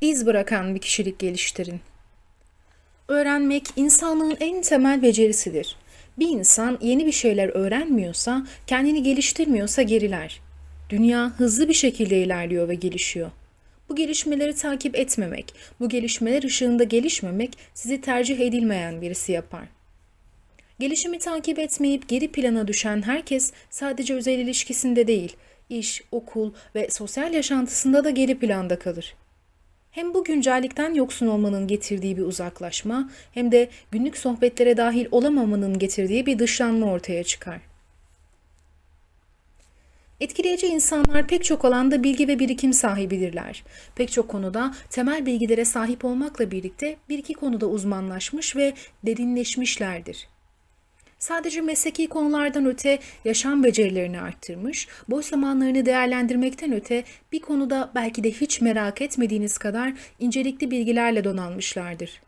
iz bırakan bir kişilik geliştirin. Öğrenmek insanlığın en temel becerisidir. Bir insan yeni bir şeyler öğrenmiyorsa, kendini geliştirmiyorsa geriler. Dünya hızlı bir şekilde ilerliyor ve gelişiyor. Bu gelişmeleri takip etmemek, bu gelişmeler ışığında gelişmemek sizi tercih edilmeyen birisi yapar. Gelişimi takip etmeyip geri plana düşen herkes sadece özel ilişkisinde değil, iş, okul ve sosyal yaşantısında da geri planda kalır. Hem bu güncellikten yoksun olmanın getirdiği bir uzaklaşma hem de günlük sohbetlere dahil olamamanın getirdiği bir dışlanma ortaya çıkar. Etkileyici insanlar pek çok alanda bilgi ve birikim sahibidirler. Pek çok konuda temel bilgilere sahip olmakla birlikte bir iki konuda uzmanlaşmış ve derinleşmişlerdir. Sadece mesleki konulardan öte yaşam becerilerini arttırmış, boş zamanlarını değerlendirmekten öte bir konuda belki de hiç merak etmediğiniz kadar incelikli bilgilerle donanmışlardır.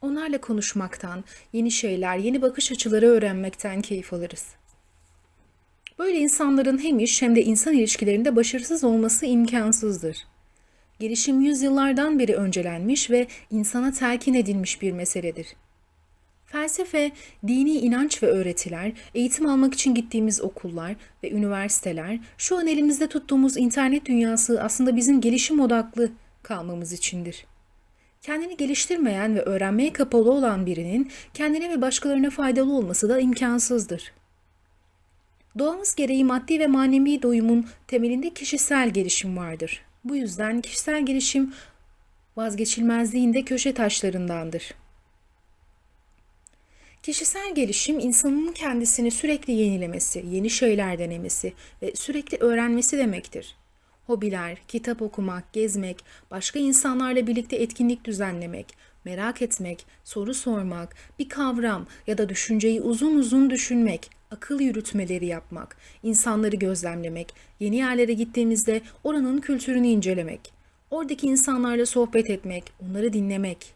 Onlarla konuşmaktan, yeni şeyler, yeni bakış açıları öğrenmekten keyif alırız. Böyle insanların hem iş hem de insan ilişkilerinde başarısız olması imkansızdır. Gelişim yüzyıllardan beri öncelenmiş ve insana telkin edilmiş bir meseledir. Felsefe, dini inanç ve öğretiler, eğitim almak için gittiğimiz okullar ve üniversiteler, şu an elimizde tuttuğumuz internet dünyası aslında bizim gelişim odaklı kalmamız içindir. Kendini geliştirmeyen ve öğrenmeye kapalı olan birinin kendine ve başkalarına faydalı olması da imkansızdır. Doğamız gereği maddi ve manevi doyumun temelinde kişisel gelişim vardır. Bu yüzden kişisel gelişim vazgeçilmezliğinde köşe taşlarındandır. Kişisel gelişim insanın kendisini sürekli yenilemesi, yeni şeyler denemesi ve sürekli öğrenmesi demektir. Hobiler, kitap okumak, gezmek, başka insanlarla birlikte etkinlik düzenlemek, merak etmek, soru sormak, bir kavram ya da düşünceyi uzun uzun düşünmek, akıl yürütmeleri yapmak, insanları gözlemlemek, yeni yerlere gittiğimizde oranın kültürünü incelemek, oradaki insanlarla sohbet etmek, onları dinlemek.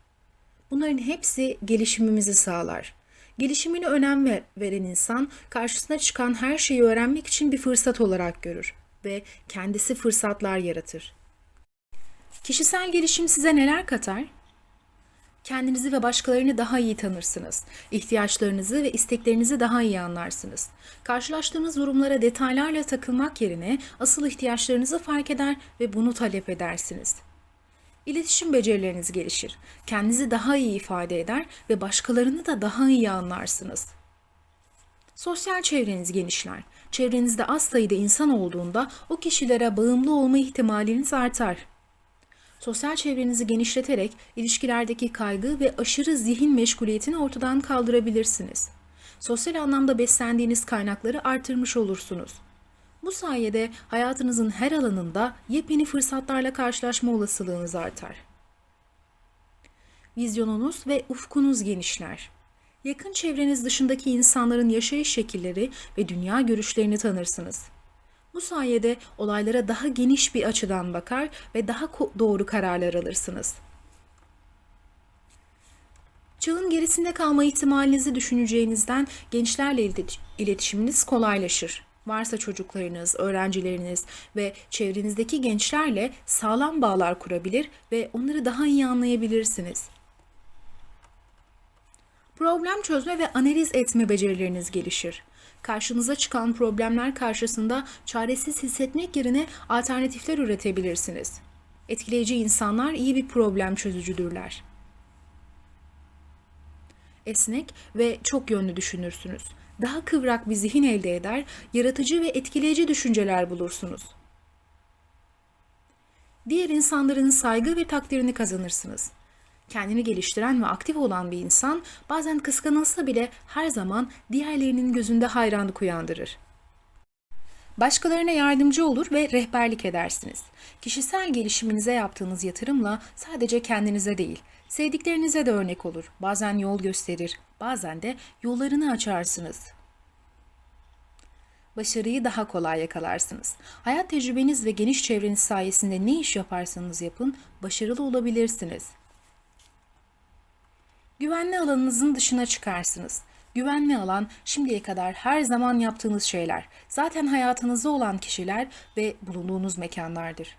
Bunların hepsi gelişimimizi sağlar. Gelişimine önem ver- veren insan karşısına çıkan her şeyi öğrenmek için bir fırsat olarak görür ve kendisi fırsatlar yaratır. Kişisel gelişim size neler katar? Kendinizi ve başkalarını daha iyi tanırsınız. İhtiyaçlarınızı ve isteklerinizi daha iyi anlarsınız. Karşılaştığınız durumlara detaylarla takılmak yerine asıl ihtiyaçlarınızı fark eder ve bunu talep edersiniz. İletişim becerileriniz gelişir. Kendinizi daha iyi ifade eder ve başkalarını da daha iyi anlarsınız. Sosyal çevreniz genişler. Çevrenizde az sayıda insan olduğunda o kişilere bağımlı olma ihtimaliniz artar. Sosyal çevrenizi genişleterek ilişkilerdeki kaygı ve aşırı zihin meşguliyetini ortadan kaldırabilirsiniz. Sosyal anlamda beslendiğiniz kaynakları artırmış olursunuz. Bu sayede hayatınızın her alanında yepyeni fırsatlarla karşılaşma olasılığınız artar. Vizyonunuz ve ufkunuz genişler. Yakın çevreniz dışındaki insanların yaşayış şekilleri ve dünya görüşlerini tanırsınız. Bu sayede olaylara daha geniş bir açıdan bakar ve daha doğru kararlar alırsınız. Çağın gerisinde kalma ihtimalinizi düşüneceğinizden gençlerle ilet- iletişiminiz kolaylaşır. Varsa çocuklarınız, öğrencileriniz ve çevrenizdeki gençlerle sağlam bağlar kurabilir ve onları daha iyi anlayabilirsiniz. Problem çözme ve analiz etme becerileriniz gelişir. Karşınıza çıkan problemler karşısında çaresiz hissetmek yerine alternatifler üretebilirsiniz. Etkileyici insanlar iyi bir problem çözücüdürler. Esnek ve çok yönlü düşünürsünüz. Daha kıvrak bir zihin elde eder, yaratıcı ve etkileyici düşünceler bulursunuz. Diğer insanların saygı ve takdirini kazanırsınız. Kendini geliştiren ve aktif olan bir insan bazen kıskanılsa bile her zaman diğerlerinin gözünde hayranlık uyandırır. Başkalarına yardımcı olur ve rehberlik edersiniz. Kişisel gelişiminize yaptığınız yatırımla sadece kendinize değil, sevdiklerinize de örnek olur. Bazen yol gösterir, bazen de yollarını açarsınız. Başarıyı daha kolay yakalarsınız. Hayat tecrübeniz ve geniş çevreniz sayesinde ne iş yaparsanız yapın, başarılı olabilirsiniz. Güvenli alanınızın dışına çıkarsınız. Güvenli alan şimdiye kadar her zaman yaptığınız şeyler, zaten hayatınızda olan kişiler ve bulunduğunuz mekanlardır.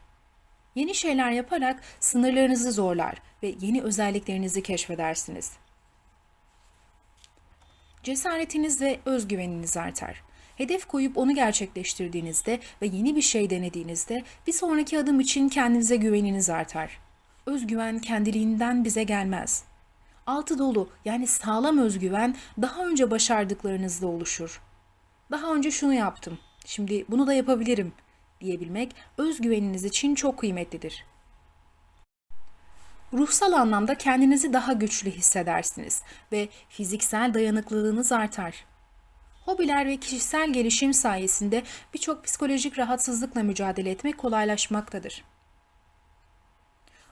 Yeni şeyler yaparak sınırlarınızı zorlar ve yeni özelliklerinizi keşfedersiniz. Cesaretiniz ve özgüveniniz artar. Hedef koyup onu gerçekleştirdiğinizde ve yeni bir şey denediğinizde bir sonraki adım için kendinize güveniniz artar. Özgüven kendiliğinden bize gelmez. Altı dolu yani sağlam özgüven daha önce başardıklarınızda oluşur. Daha önce şunu yaptım, şimdi bunu da yapabilirim diyebilmek özgüveniniz için çok kıymetlidir. Ruhsal anlamda kendinizi daha güçlü hissedersiniz ve fiziksel dayanıklılığınız artar. Hobiler ve kişisel gelişim sayesinde birçok psikolojik rahatsızlıkla mücadele etmek kolaylaşmaktadır.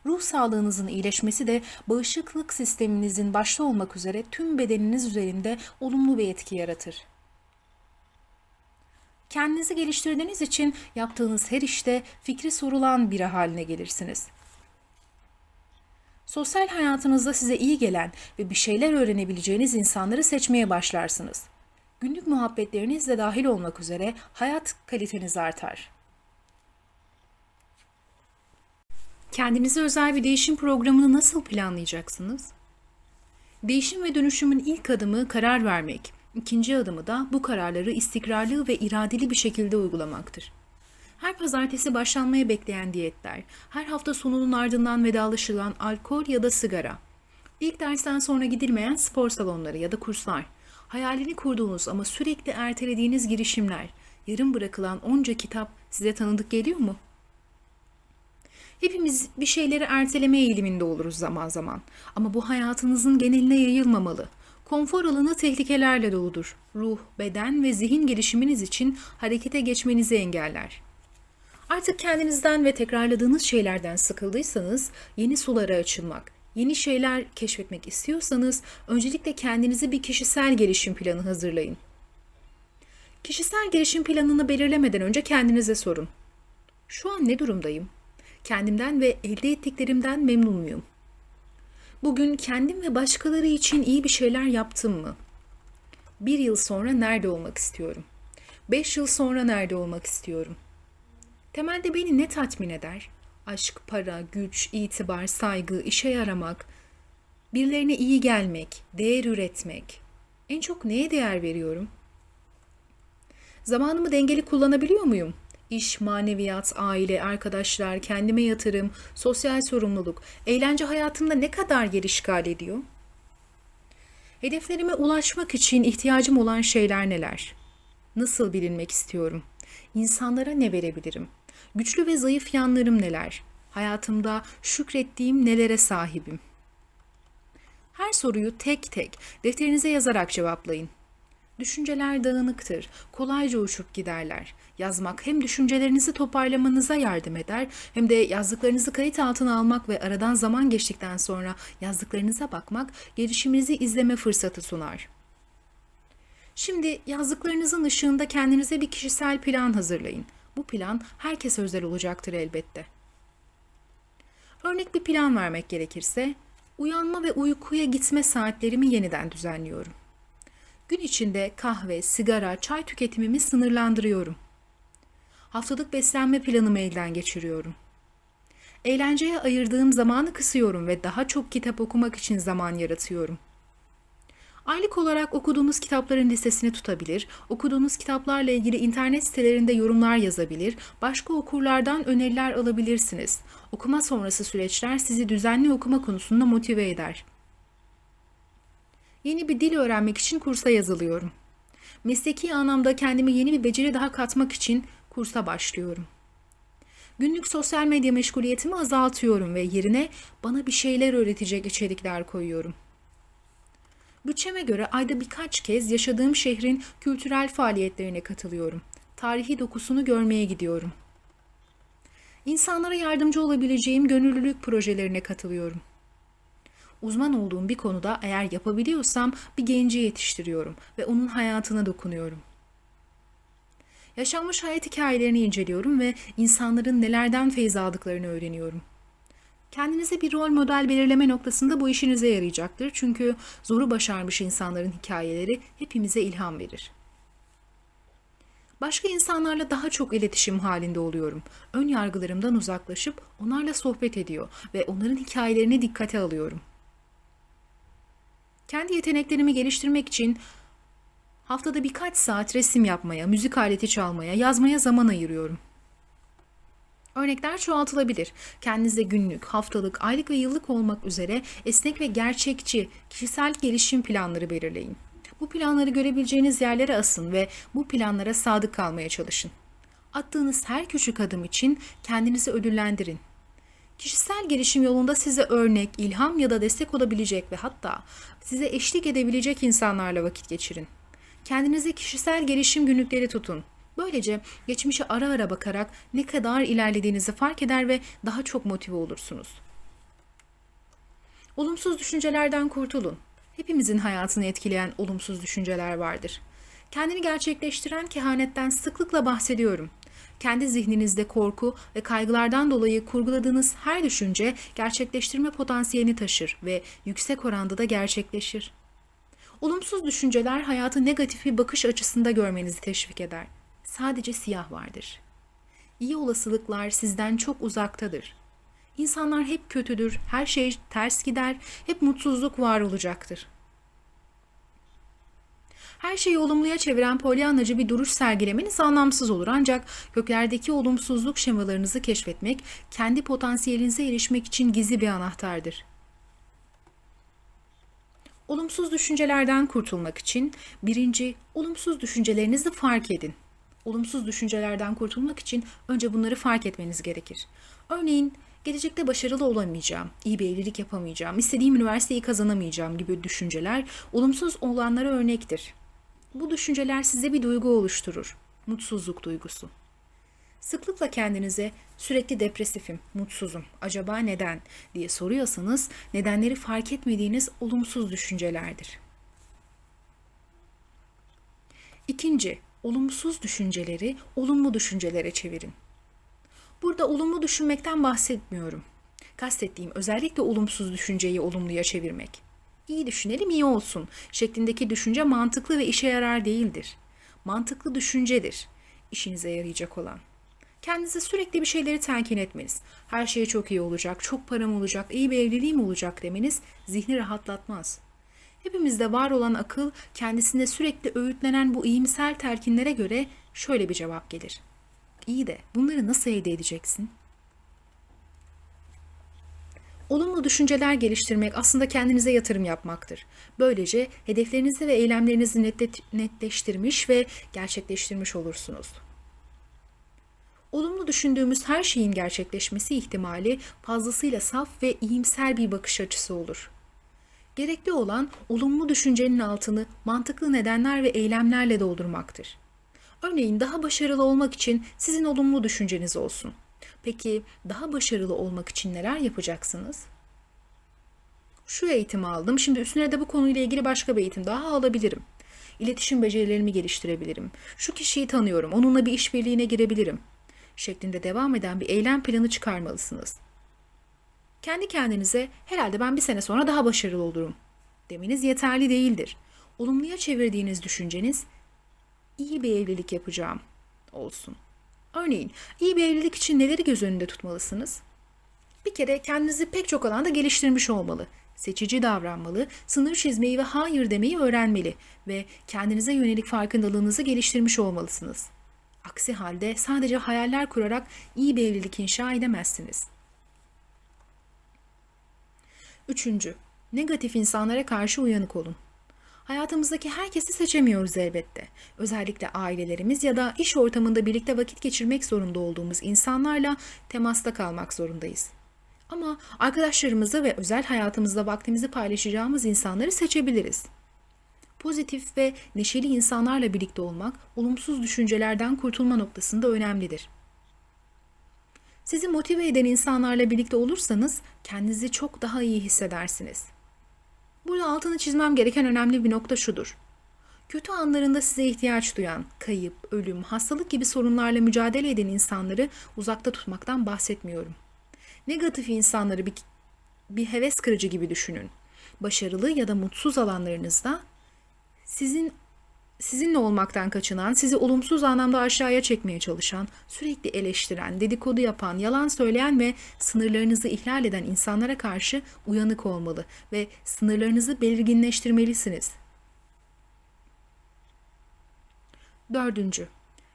Ruh sağlığınızın iyileşmesi de bağışıklık sisteminizin başta olmak üzere tüm bedeniniz üzerinde olumlu bir etki yaratır. Kendinizi geliştirdiğiniz için yaptığınız her işte fikri sorulan biri haline gelirsiniz. Sosyal hayatınızda size iyi gelen ve bir şeyler öğrenebileceğiniz insanları seçmeye başlarsınız. Günlük muhabbetleriniz de dahil olmak üzere hayat kaliteniz artar. Kendinize özel bir değişim programını nasıl planlayacaksınız? Değişim ve dönüşümün ilk adımı karar vermek. İkinci adımı da bu kararları istikrarlı ve iradeli bir şekilde uygulamaktır. Her pazartesi başlanmaya bekleyen diyetler, her hafta sonunun ardından vedalaşılan alkol ya da sigara, ilk dersten sonra gidilmeyen spor salonları ya da kurslar, hayalini kurduğunuz ama sürekli ertelediğiniz girişimler, yarım bırakılan onca kitap size tanıdık geliyor mu? Hepimiz bir şeyleri erteleme eğiliminde oluruz zaman zaman. Ama bu hayatınızın geneline yayılmamalı. Konfor alanı tehlikelerle doludur. Ruh, beden ve zihin gelişiminiz için harekete geçmenizi engeller. Artık kendinizden ve tekrarladığınız şeylerden sıkıldıysanız yeni sulara açılmak, yeni şeyler keşfetmek istiyorsanız öncelikle kendinize bir kişisel gelişim planı hazırlayın. Kişisel gelişim planını belirlemeden önce kendinize sorun. Şu an ne durumdayım? Kendimden ve elde ettiklerimden memnun muyum? Bugün kendim ve başkaları için iyi bir şeyler yaptım mı? Bir yıl sonra nerede olmak istiyorum? Beş yıl sonra nerede olmak istiyorum? Temelde beni ne tatmin eder? Aşk, para, güç, itibar, saygı, işe yaramak, birilerine iyi gelmek, değer üretmek. En çok neye değer veriyorum? Zamanımı dengeli kullanabiliyor muyum? İş, maneviyat, aile, arkadaşlar, kendime yatırım, sosyal sorumluluk, eğlence hayatımda ne kadar yer işgal ediyor? Hedeflerime ulaşmak için ihtiyacım olan şeyler neler? Nasıl bilinmek istiyorum? İnsanlara ne verebilirim? Güçlü ve zayıf yanlarım neler? Hayatımda şükrettiğim nelere sahibim? Her soruyu tek tek defterinize yazarak cevaplayın. Düşünceler dağınıktır, kolayca uçup giderler. Yazmak hem düşüncelerinizi toparlamanıza yardım eder hem de yazdıklarınızı kayıt altına almak ve aradan zaman geçtikten sonra yazdıklarınıza bakmak gelişiminizi izleme fırsatı sunar. Şimdi yazdıklarınızın ışığında kendinize bir kişisel plan hazırlayın. Bu plan herkese özel olacaktır elbette. Örnek bir plan vermek gerekirse, uyanma ve uykuya gitme saatlerimi yeniden düzenliyorum. Gün içinde kahve, sigara, çay tüketimimi sınırlandırıyorum. Haftalık beslenme planımı elden geçiriyorum. Eğlenceye ayırdığım zamanı kısıyorum ve daha çok kitap okumak için zaman yaratıyorum. Aylık olarak okuduğunuz kitapların listesini tutabilir, okuduğunuz kitaplarla ilgili internet sitelerinde yorumlar yazabilir, başka okurlardan öneriler alabilirsiniz. Okuma sonrası süreçler sizi düzenli okuma konusunda motive eder. Yeni bir dil öğrenmek için kursa yazılıyorum. Mesleki anlamda kendime yeni bir beceri daha katmak için kursa başlıyorum. Günlük sosyal medya meşguliyetimi azaltıyorum ve yerine bana bir şeyler öğretecek içerikler koyuyorum. Bütçeme göre ayda birkaç kez yaşadığım şehrin kültürel faaliyetlerine katılıyorum. Tarihi dokusunu görmeye gidiyorum. İnsanlara yardımcı olabileceğim gönüllülük projelerine katılıyorum. Uzman olduğum bir konuda eğer yapabiliyorsam bir genci yetiştiriyorum ve onun hayatına dokunuyorum. Yaşanmış hayat hikayelerini inceliyorum ve insanların nelerden feyz aldıklarını öğreniyorum. Kendinize bir rol model belirleme noktasında bu işinize yarayacaktır. Çünkü zoru başarmış insanların hikayeleri hepimize ilham verir. Başka insanlarla daha çok iletişim halinde oluyorum. Ön yargılarımdan uzaklaşıp onlarla sohbet ediyor ve onların hikayelerini dikkate alıyorum. Kendi yeteneklerimi geliştirmek için haftada birkaç saat resim yapmaya, müzik aleti çalmaya, yazmaya zaman ayırıyorum. Örnekler çoğaltılabilir. Kendinize günlük, haftalık, aylık ve yıllık olmak üzere esnek ve gerçekçi kişisel gelişim planları belirleyin. Bu planları görebileceğiniz yerlere asın ve bu planlara sadık kalmaya çalışın. Attığınız her küçük adım için kendinizi ödüllendirin. Kişisel gelişim yolunda size örnek, ilham ya da destek olabilecek ve hatta size eşlik edebilecek insanlarla vakit geçirin. Kendinize kişisel gelişim günlükleri tutun. Böylece geçmişe ara ara bakarak ne kadar ilerlediğinizi fark eder ve daha çok motive olursunuz. Olumsuz düşüncelerden kurtulun. Hepimizin hayatını etkileyen olumsuz düşünceler vardır. Kendini gerçekleştiren kehanetten sıklıkla bahsediyorum. Kendi zihninizde korku ve kaygılardan dolayı kurguladığınız her düşünce gerçekleştirme potansiyelini taşır ve yüksek oranda da gerçekleşir. Olumsuz düşünceler hayatı negatif bir bakış açısında görmenizi teşvik eder. Sadece siyah vardır. İyi olasılıklar sizden çok uzaktadır. İnsanlar hep kötüdür, her şey ters gider, hep mutsuzluk var olacaktır. Her şeyi olumluya çeviren polyanacı bir duruş sergilemeniz anlamsız olur ancak köklerdeki olumsuzluk şemalarınızı keşfetmek, kendi potansiyelinize erişmek için gizli bir anahtardır. Olumsuz düşüncelerden kurtulmak için birinci, olumsuz düşüncelerinizi fark edin. Olumsuz düşüncelerden kurtulmak için önce bunları fark etmeniz gerekir. Örneğin gelecekte başarılı olamayacağım, iyi bir evlilik yapamayacağım, istediğim üniversiteyi kazanamayacağım gibi düşünceler olumsuz olanlara örnektir. Bu düşünceler size bir duygu oluşturur. Mutsuzluk duygusu. Sıklıkla kendinize sürekli depresifim, mutsuzum, acaba neden diye soruyorsanız nedenleri fark etmediğiniz olumsuz düşüncelerdir. İkinci, olumsuz düşünceleri olumlu düşüncelere çevirin. Burada olumlu düşünmekten bahsetmiyorum. Kastettiğim özellikle olumsuz düşünceyi olumluya çevirmek. İyi düşünelim iyi olsun şeklindeki düşünce mantıklı ve işe yarar değildir. Mantıklı düşüncedir işinize yarayacak olan. Kendinize sürekli bir şeyleri telkin etmeniz, her şey çok iyi olacak, çok param olacak, iyi bir evliliğim olacak demeniz zihni rahatlatmaz. Hepimizde var olan akıl kendisinde sürekli öğütlenen bu iyimser telkinlere göre şöyle bir cevap gelir. İyi de bunları nasıl elde edeceksin? Olumlu düşünceler geliştirmek aslında kendinize yatırım yapmaktır. Böylece hedeflerinizi ve eylemlerinizi netleştirmiş ve gerçekleştirmiş olursunuz. Olumlu düşündüğümüz her şeyin gerçekleşmesi ihtimali fazlasıyla saf ve iyimser bir bakış açısı olur. Gerekli olan olumlu düşüncenin altını mantıklı nedenler ve eylemlerle doldurmaktır. Örneğin daha başarılı olmak için sizin olumlu düşünceniz olsun. Peki daha başarılı olmak için neler yapacaksınız? Şu eğitimi aldım. Şimdi üstüne de bu konuyla ilgili başka bir eğitim daha alabilirim. İletişim becerilerimi geliştirebilirim. Şu kişiyi tanıyorum. Onunla bir işbirliğine girebilirim. Şeklinde devam eden bir eylem planı çıkarmalısınız. Kendi kendinize herhalde ben bir sene sonra daha başarılı olurum demeniz yeterli değildir. Olumluya çevirdiğiniz düşünceniz iyi bir evlilik yapacağım olsun. Örneğin iyi bir evlilik için neleri göz önünde tutmalısınız? Bir kere kendinizi pek çok alanda geliştirmiş olmalı. Seçici davranmalı, sınır çizmeyi ve hayır demeyi öğrenmeli ve kendinize yönelik farkındalığınızı geliştirmiş olmalısınız. Aksi halde sadece hayaller kurarak iyi bir evlilik inşa edemezsiniz. Üçüncü, negatif insanlara karşı uyanık olun. Hayatımızdaki herkesi seçemiyoruz elbette. Özellikle ailelerimiz ya da iş ortamında birlikte vakit geçirmek zorunda olduğumuz insanlarla temasta kalmak zorundayız. Ama arkadaşlarımızı ve özel hayatımızda vaktimizi paylaşacağımız insanları seçebiliriz. Pozitif ve neşeli insanlarla birlikte olmak, olumsuz düşüncelerden kurtulma noktasında önemlidir. Sizi motive eden insanlarla birlikte olursanız kendinizi çok daha iyi hissedersiniz. Burada altını çizmem gereken önemli bir nokta şudur. Kötü anlarında size ihtiyaç duyan, kayıp, ölüm, hastalık gibi sorunlarla mücadele eden insanları uzakta tutmaktan bahsetmiyorum. Negatif insanları bir, bir heves kırıcı gibi düşünün. Başarılı ya da mutsuz alanlarınızda sizin sizinle olmaktan kaçınan, sizi olumsuz anlamda aşağıya çekmeye çalışan, sürekli eleştiren, dedikodu yapan, yalan söyleyen ve sınırlarınızı ihlal eden insanlara karşı uyanık olmalı ve sınırlarınızı belirginleştirmelisiniz. Dördüncü,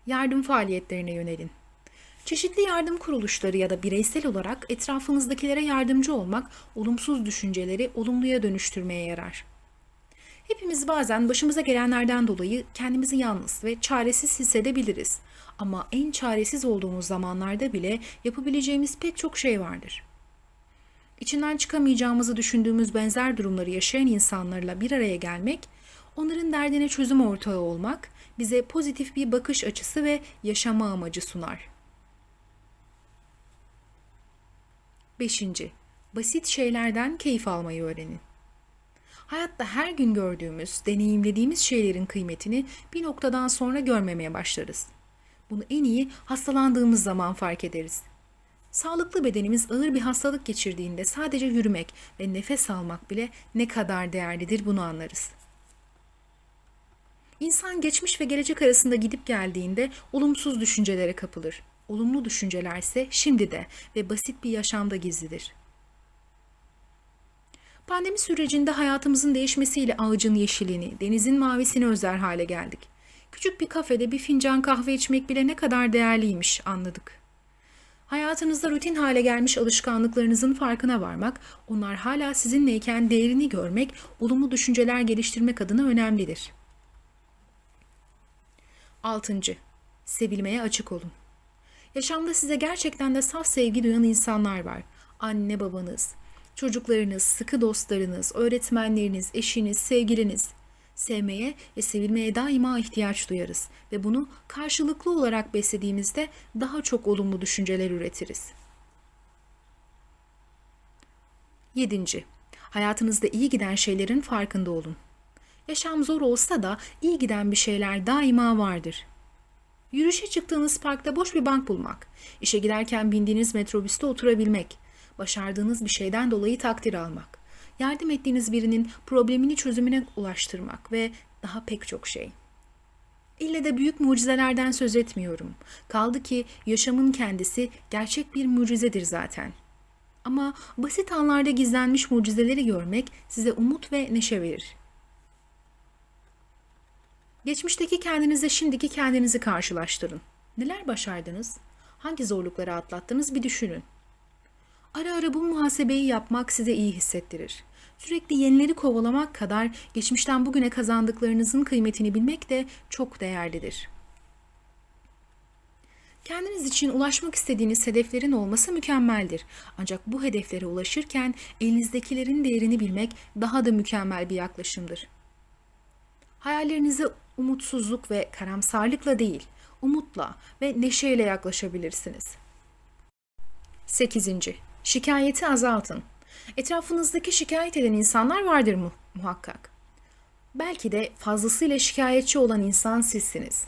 yardım faaliyetlerine yönelin. Çeşitli yardım kuruluşları ya da bireysel olarak etrafınızdakilere yardımcı olmak olumsuz düşünceleri olumluya dönüştürmeye yarar. Hepimiz bazen başımıza gelenlerden dolayı kendimizi yalnız ve çaresiz hissedebiliriz. Ama en çaresiz olduğumuz zamanlarda bile yapabileceğimiz pek çok şey vardır. İçinden çıkamayacağımızı düşündüğümüz benzer durumları yaşayan insanlarla bir araya gelmek, onların derdine çözüm ortağı olmak bize pozitif bir bakış açısı ve yaşama amacı sunar. 5. Basit şeylerden keyif almayı öğrenin. Hayatta her gün gördüğümüz, deneyimlediğimiz şeylerin kıymetini bir noktadan sonra görmemeye başlarız. Bunu en iyi hastalandığımız zaman fark ederiz. Sağlıklı bedenimiz ağır bir hastalık geçirdiğinde sadece yürümek ve nefes almak bile ne kadar değerlidir bunu anlarız. İnsan geçmiş ve gelecek arasında gidip geldiğinde olumsuz düşüncelere kapılır. Olumlu düşünceler ise şimdi de ve basit bir yaşamda gizlidir. Pandemi sürecinde hayatımızın değişmesiyle ağacın yeşilini, denizin mavisini özler hale geldik. Küçük bir kafede bir fincan kahve içmek bile ne kadar değerliymiş anladık. Hayatınızda rutin hale gelmiş alışkanlıklarınızın farkına varmak, onlar hala sizinleyken değerini görmek, olumlu düşünceler geliştirmek adına önemlidir. 6. Sevilmeye açık olun. Yaşamda size gerçekten de saf sevgi duyan insanlar var. Anne babanız, çocuklarınız, sıkı dostlarınız, öğretmenleriniz, eşiniz, sevgiliniz. Sevmeye ve sevilmeye daima ihtiyaç duyarız ve bunu karşılıklı olarak beslediğimizde daha çok olumlu düşünceler üretiriz. 7. Hayatınızda iyi giden şeylerin farkında olun. Yaşam zor olsa da iyi giden bir şeyler daima vardır. Yürüyüşe çıktığınız parkta boş bir bank bulmak, işe giderken bindiğiniz metrobüste oturabilmek, başardığınız bir şeyden dolayı takdir almak, yardım ettiğiniz birinin problemini çözümüne ulaştırmak ve daha pek çok şey. İlle de büyük mucizelerden söz etmiyorum. Kaldı ki yaşamın kendisi gerçek bir mucizedir zaten. Ama basit anlarda gizlenmiş mucizeleri görmek size umut ve neşe verir. Geçmişteki kendinizle şimdiki kendinizi karşılaştırın. Neler başardınız? Hangi zorlukları atlattınız bir düşünün. Ara ara bu muhasebeyi yapmak size iyi hissettirir. Sürekli yenileri kovalamak kadar geçmişten bugüne kazandıklarınızın kıymetini bilmek de çok değerlidir. Kendiniz için ulaşmak istediğiniz hedeflerin olması mükemmeldir. Ancak bu hedeflere ulaşırken elinizdekilerin değerini bilmek daha da mükemmel bir yaklaşımdır. Hayallerinize umutsuzluk ve karamsarlıkla değil, umutla ve neşeyle yaklaşabilirsiniz. 8. Şikayeti azaltın. Etrafınızdaki şikayet eden insanlar vardır mu muhakkak. Belki de fazlasıyla şikayetçi olan insan sizsiniz.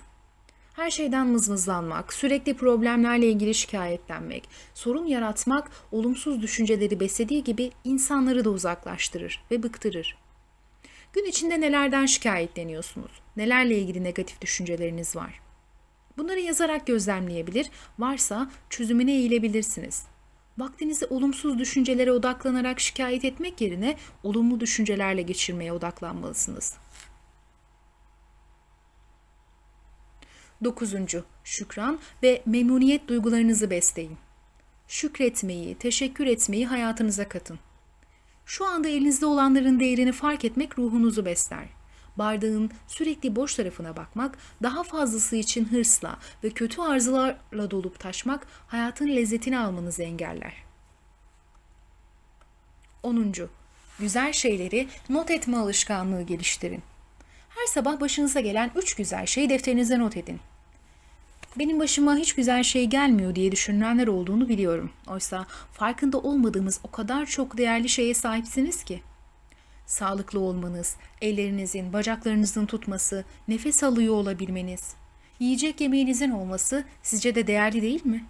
Her şeyden mızmızlanmak, sürekli problemlerle ilgili şikayetlenmek, sorun yaratmak olumsuz düşünceleri beslediği gibi insanları da uzaklaştırır ve bıktırır. Gün içinde nelerden şikayetleniyorsunuz? Nelerle ilgili negatif düşünceleriniz var? Bunları yazarak gözlemleyebilir, varsa çözümüne eğilebilirsiniz. Vaktinizi olumsuz düşüncelere odaklanarak şikayet etmek yerine olumlu düşüncelerle geçirmeye odaklanmalısınız. 9. Şükran ve memnuniyet duygularınızı besleyin. Şükretmeyi, teşekkür etmeyi hayatınıza katın. Şu anda elinizde olanların değerini fark etmek ruhunuzu besler. Bardağın sürekli boş tarafına bakmak, daha fazlası için hırsla ve kötü arzularla dolup taşmak hayatın lezzetini almanızı engeller. 10. Güzel şeyleri not etme alışkanlığı geliştirin. Her sabah başınıza gelen 3 güzel şeyi defterinize not edin. Benim başıma hiç güzel şey gelmiyor diye düşünenler olduğunu biliyorum. Oysa farkında olmadığımız o kadar çok değerli şeye sahipsiniz ki. Sağlıklı olmanız, ellerinizin, bacaklarınızın tutması, nefes alıyor olabilmeniz, yiyecek yemeğinizin olması sizce de değerli değil mi?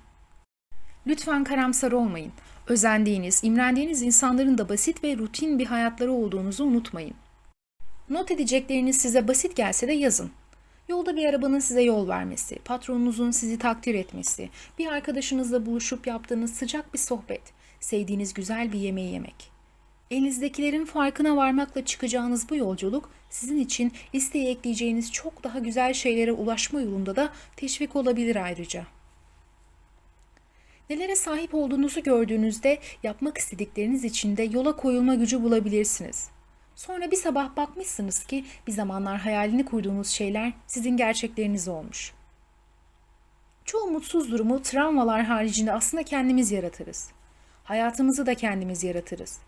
Lütfen karamsar olmayın. Özendiğiniz, imrendiğiniz insanların da basit ve rutin bir hayatları olduğunuzu unutmayın. Not edecekleriniz size basit gelse de yazın. Yolda bir arabanın size yol vermesi, patronunuzun sizi takdir etmesi, bir arkadaşınızla buluşup yaptığınız sıcak bir sohbet, sevdiğiniz güzel bir yemeği yemek. Elinizdekilerin farkına varmakla çıkacağınız bu yolculuk sizin için listeye ekleyeceğiniz çok daha güzel şeylere ulaşma yolunda da teşvik olabilir ayrıca. Nelere sahip olduğunuzu gördüğünüzde yapmak istedikleriniz için de yola koyulma gücü bulabilirsiniz. Sonra bir sabah bakmışsınız ki bir zamanlar hayalini kurduğunuz şeyler sizin gerçekleriniz olmuş. Çoğu mutsuz durumu travmalar haricinde aslında kendimiz yaratırız. Hayatımızı da kendimiz yaratırız.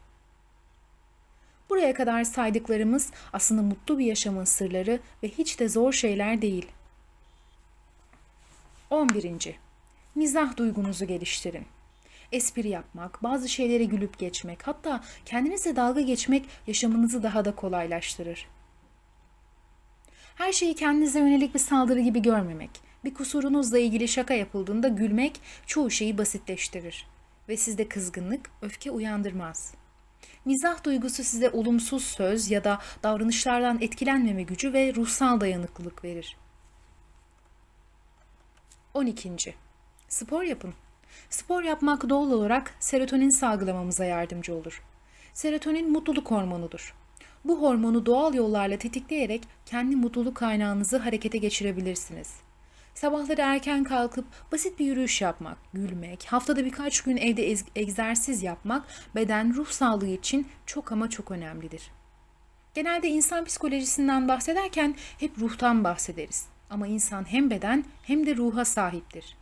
Buraya kadar saydıklarımız aslında mutlu bir yaşamın sırları ve hiç de zor şeyler değil. 11. Mizah duygunuzu geliştirin. Espri yapmak, bazı şeylere gülüp geçmek, hatta kendinizle dalga geçmek yaşamınızı daha da kolaylaştırır. Her şeyi kendinize yönelik bir saldırı gibi görmemek, bir kusurunuzla ilgili şaka yapıldığında gülmek çoğu şeyi basitleştirir ve sizde kızgınlık, öfke uyandırmaz. Mizah duygusu size olumsuz söz ya da davranışlardan etkilenmeme gücü ve ruhsal dayanıklılık verir. 12. Spor yapın. Spor yapmak doğal olarak serotonin salgılamamıza yardımcı olur. Serotonin mutluluk hormonudur. Bu hormonu doğal yollarla tetikleyerek kendi mutluluk kaynağınızı harekete geçirebilirsiniz. Sabahları erken kalkıp basit bir yürüyüş yapmak, gülmek, haftada birkaç gün evde ez- egzersiz yapmak beden ruh sağlığı için çok ama çok önemlidir. Genelde insan psikolojisinden bahsederken hep ruhtan bahsederiz. Ama insan hem beden hem de ruha sahiptir.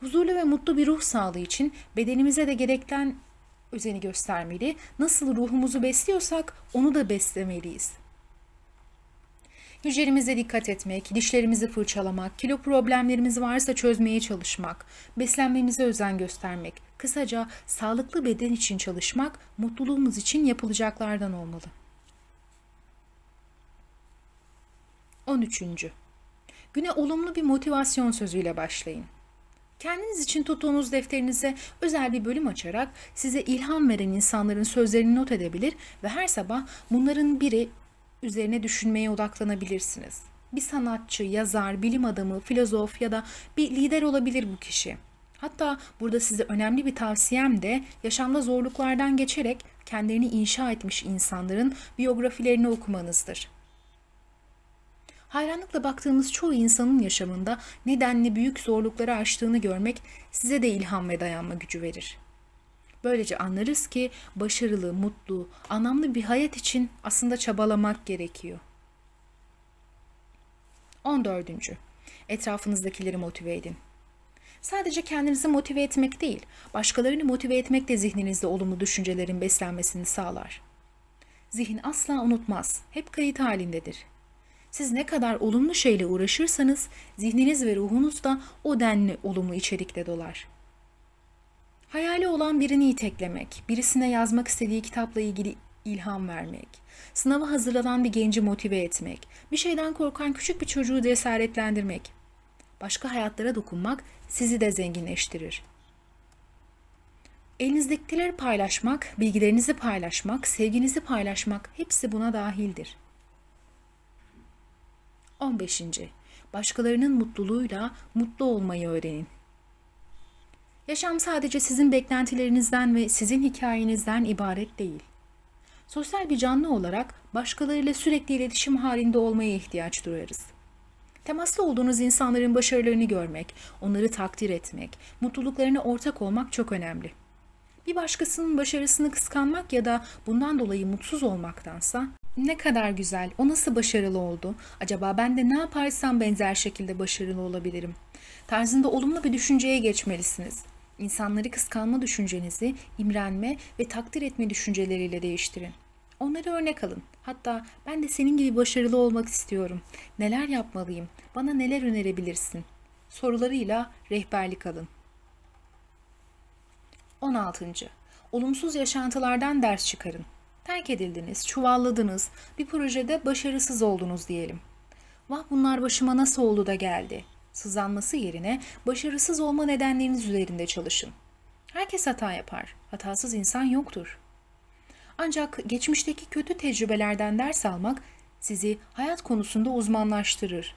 Huzurlu ve mutlu bir ruh sağlığı için bedenimize de gereken özeni göstermeli. Nasıl ruhumuzu besliyorsak onu da beslemeliyiz. Hücremize dikkat etmek, dişlerimizi fırçalamak, kilo problemlerimiz varsa çözmeye çalışmak, beslenmemize özen göstermek, kısaca sağlıklı beden için çalışmak mutluluğumuz için yapılacaklardan olmalı. 13. Güne olumlu bir motivasyon sözüyle başlayın. Kendiniz için tuttuğunuz defterinize özel bir bölüm açarak size ilham veren insanların sözlerini not edebilir ve her sabah bunların biri üzerine düşünmeye odaklanabilirsiniz. Bir sanatçı, yazar, bilim adamı, filozof ya da bir lider olabilir bu kişi. Hatta burada size önemli bir tavsiyem de yaşamda zorluklardan geçerek kendilerini inşa etmiş insanların biyografilerini okumanızdır. Hayranlıkla baktığımız çoğu insanın yaşamında nedenli büyük zorlukları aştığını görmek size de ilham ve dayanma gücü verir. Böylece anlarız ki başarılı, mutlu, anlamlı bir hayat için aslında çabalamak gerekiyor. 14. Etrafınızdakileri motive edin. Sadece kendinizi motive etmek değil, başkalarını motive etmek de zihninizde olumlu düşüncelerin beslenmesini sağlar. Zihin asla unutmaz, hep kayıt halindedir. Siz ne kadar olumlu şeyle uğraşırsanız zihniniz ve ruhunuz da o denli olumlu içerikle dolar. Hayali olan birini iteklemek, birisine yazmak istediği kitapla ilgili ilham vermek, sınava hazırlanan bir genci motive etmek, bir şeyden korkan küçük bir çocuğu cesaretlendirmek, başka hayatlara dokunmak sizi de zenginleştirir. Elinizdekileri paylaşmak, bilgilerinizi paylaşmak, sevginizi paylaşmak hepsi buna dahildir.'' 15. Başkalarının mutluluğuyla mutlu olmayı öğrenin. Yaşam sadece sizin beklentilerinizden ve sizin hikayenizden ibaret değil. Sosyal bir canlı olarak başkalarıyla sürekli iletişim halinde olmaya ihtiyaç duyarız. Temaslı olduğunuz insanların başarılarını görmek, onları takdir etmek, mutluluklarına ortak olmak çok önemli. Bir başkasının başarısını kıskanmak ya da bundan dolayı mutsuz olmaktansa ne kadar güzel. O nasıl başarılı oldu? Acaba ben de ne yaparsam benzer şekilde başarılı olabilirim? Tarzında olumlu bir düşünceye geçmelisiniz. İnsanları kıskanma düşüncenizi imrenme ve takdir etme düşünceleriyle değiştirin. Onları örnek alın. Hatta ben de senin gibi başarılı olmak istiyorum. Neler yapmalıyım? Bana neler önerebilirsin? Sorularıyla rehberlik alın. 16. Olumsuz yaşantılardan ders çıkarın. Terk edildiniz, çuvalladınız, bir projede başarısız oldunuz diyelim. Vah bunlar başıma nasıl oldu da geldi. Sızlanması yerine başarısız olma nedenleriniz üzerinde çalışın. Herkes hata yapar. Hatasız insan yoktur. Ancak geçmişteki kötü tecrübelerden ders almak sizi hayat konusunda uzmanlaştırır.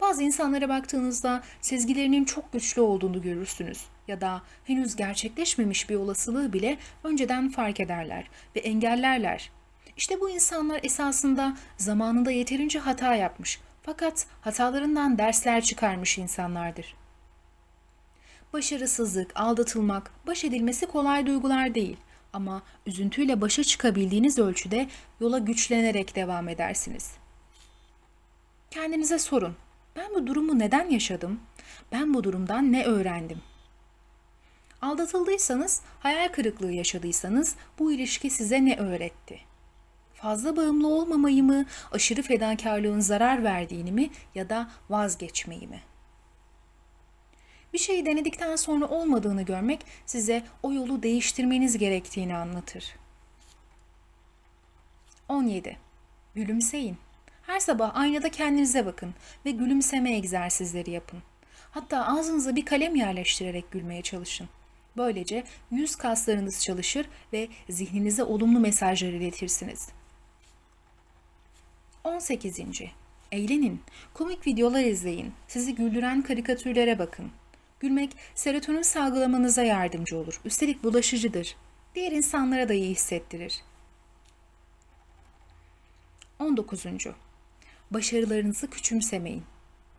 Bazı insanlara baktığınızda sezgilerinin çok güçlü olduğunu görürsünüz ya da henüz gerçekleşmemiş bir olasılığı bile önceden fark ederler ve engellerler. İşte bu insanlar esasında zamanında yeterince hata yapmış fakat hatalarından dersler çıkarmış insanlardır. Başarısızlık, aldatılmak, baş edilmesi kolay duygular değil ama üzüntüyle başa çıkabildiğiniz ölçüde yola güçlenerek devam edersiniz. Kendinize sorun. Ben bu durumu neden yaşadım? Ben bu durumdan ne öğrendim? Aldatıldıysanız, hayal kırıklığı yaşadıysanız bu ilişki size ne öğretti? Fazla bağımlı olmamayı mı, aşırı fedakarlığın zarar verdiğini mi ya da vazgeçmeyi mi? Bir şeyi denedikten sonra olmadığını görmek size o yolu değiştirmeniz gerektiğini anlatır. 17. Gülümseyin. Her sabah aynada kendinize bakın ve gülümseme egzersizleri yapın. Hatta ağzınıza bir kalem yerleştirerek gülmeye çalışın. Böylece yüz kaslarınız çalışır ve zihninize olumlu mesajlar iletirsiniz. 18. Eğlenin, komik videolar izleyin, sizi güldüren karikatürlere bakın. Gülmek serotonin salgılamanıza yardımcı olur. Üstelik bulaşıcıdır. Diğer insanlara da iyi hissettirir. 19. Başarılarınızı küçümsemeyin.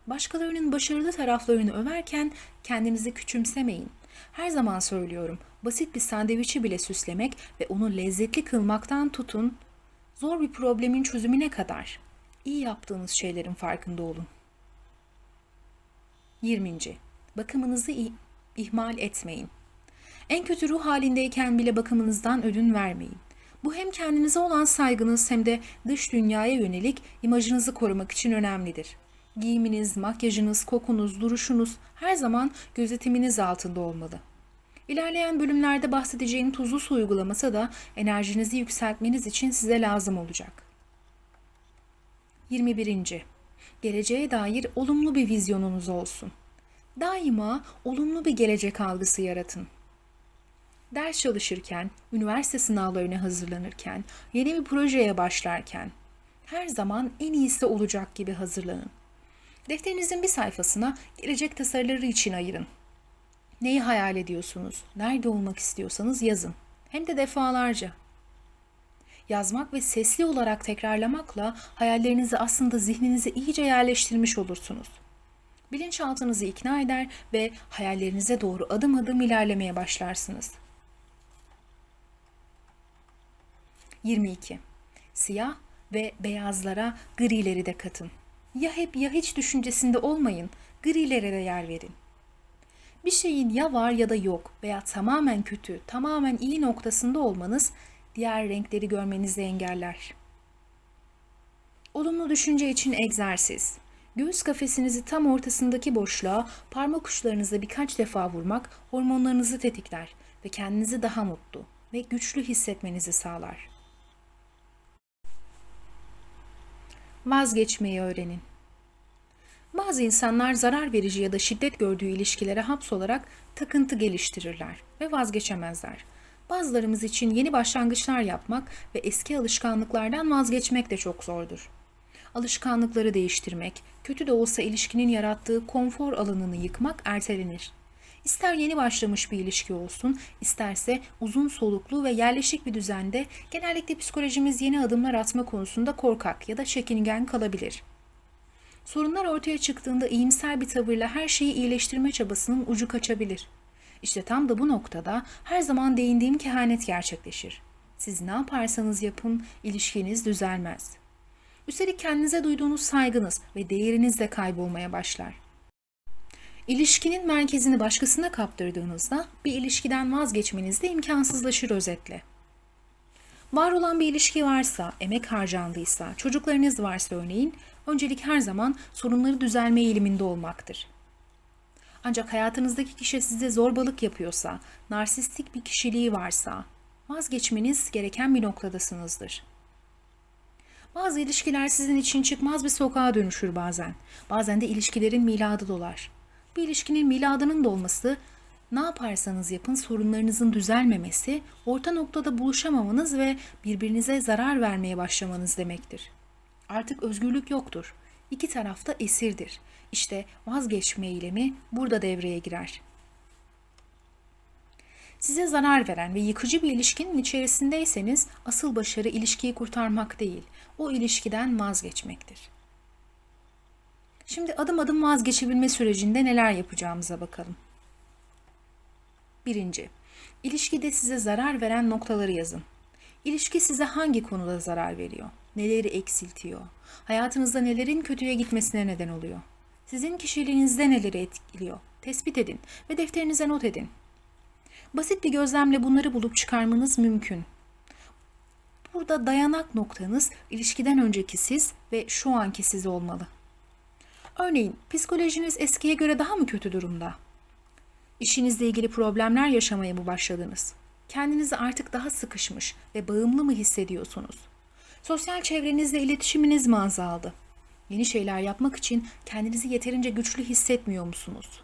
Başkalarının başarılı taraflarını överken kendinizi küçümsemeyin. Her zaman söylüyorum, basit bir sandviçi bile süslemek ve onu lezzetli kılmaktan tutun, zor bir problemin çözümüne kadar iyi yaptığınız şeylerin farkında olun. 20. Bakımınızı ihmal etmeyin. En kötü ruh halindeyken bile bakımınızdan ödün vermeyin. Bu hem kendinize olan saygınız hem de dış dünyaya yönelik imajınızı korumak için önemlidir. Giyiminiz, makyajınız, kokunuz, duruşunuz her zaman gözetiminiz altında olmalı. İlerleyen bölümlerde bahsedeceğim tuzlu su uygulaması da enerjinizi yükseltmeniz için size lazım olacak. 21. Geleceğe dair olumlu bir vizyonunuz olsun. Daima olumlu bir gelecek algısı yaratın. Ders çalışırken, üniversite sınavlarına hazırlanırken, yeni bir projeye başlarken her zaman en iyisi olacak gibi hazırlanın. Defterinizin bir sayfasına gelecek tasarıları için ayırın. Neyi hayal ediyorsunuz, nerede olmak istiyorsanız yazın. Hem de defalarca. Yazmak ve sesli olarak tekrarlamakla hayallerinizi aslında zihninize iyice yerleştirmiş olursunuz. Bilinçaltınızı ikna eder ve hayallerinize doğru adım adım ilerlemeye başlarsınız. 22. Siyah ve beyazlara grileri de katın. Ya hep ya hiç düşüncesinde olmayın, grilere de yer verin. Bir şeyin ya var ya da yok veya tamamen kötü, tamamen iyi noktasında olmanız diğer renkleri görmenizi engeller. Olumlu düşünce için egzersiz. Göğüs kafesinizi tam ortasındaki boşluğa parmak uçlarınızla birkaç defa vurmak hormonlarınızı tetikler ve kendinizi daha mutlu ve güçlü hissetmenizi sağlar. Vazgeçmeyi öğrenin. Bazı insanlar zarar verici ya da şiddet gördüğü ilişkilere hapsolarak takıntı geliştirirler ve vazgeçemezler. Bazılarımız için yeni başlangıçlar yapmak ve eski alışkanlıklardan vazgeçmek de çok zordur. Alışkanlıkları değiştirmek, kötü de olsa ilişkinin yarattığı konfor alanını yıkmak ertelenir. İster yeni başlamış bir ilişki olsun, isterse uzun soluklu ve yerleşik bir düzende genellikle psikolojimiz yeni adımlar atma konusunda korkak ya da çekingen kalabilir. Sorunlar ortaya çıktığında iyimser bir tavırla her şeyi iyileştirme çabasının ucu kaçabilir. İşte tam da bu noktada her zaman değindiğim kehanet gerçekleşir. Siz ne yaparsanız yapın ilişkiniz düzelmez. Üstelik kendinize duyduğunuz saygınız ve değeriniz de kaybolmaya başlar. İlişkinin merkezini başkasına kaptırdığınızda bir ilişkiden vazgeçmeniz de imkansızlaşır özetle. Var olan bir ilişki varsa, emek harcandıysa, çocuklarınız varsa örneğin, öncelik her zaman sorunları düzelme eğiliminde olmaktır. Ancak hayatınızdaki kişi size zorbalık yapıyorsa, narsistik bir kişiliği varsa, vazgeçmeniz gereken bir noktadasınızdır. Bazı ilişkiler sizin için çıkmaz bir sokağa dönüşür bazen. Bazen de ilişkilerin miladı dolar. Bir ilişkinin miladının dolması, ne yaparsanız yapın sorunlarınızın düzelmemesi, orta noktada buluşamamanız ve birbirinize zarar vermeye başlamanız demektir. Artık özgürlük yoktur. İki taraf da esirdir. İşte vazgeçme eylemi burada devreye girer. Size zarar veren ve yıkıcı bir ilişkinin içerisindeyseniz asıl başarı ilişkiyi kurtarmak değil, o ilişkiden vazgeçmektir. Şimdi adım adım vazgeçebilme sürecinde neler yapacağımıza bakalım. Birinci, ilişkide size zarar veren noktaları yazın. İlişki size hangi konuda zarar veriyor? Neleri eksiltiyor? Hayatınızda nelerin kötüye gitmesine neden oluyor? Sizin kişiliğinizde neleri etkiliyor? Tespit edin ve defterinize not edin. Basit bir gözlemle bunları bulup çıkarmanız mümkün. Burada dayanak noktanız ilişkiden önceki siz ve şu anki siz olmalı. Örneğin psikolojiniz eskiye göre daha mı kötü durumda? İşinizle ilgili problemler yaşamaya mı başladınız? Kendinizi artık daha sıkışmış ve bağımlı mı hissediyorsunuz? Sosyal çevrenizle iletişiminiz mi azaldı? Yeni şeyler yapmak için kendinizi yeterince güçlü hissetmiyor musunuz?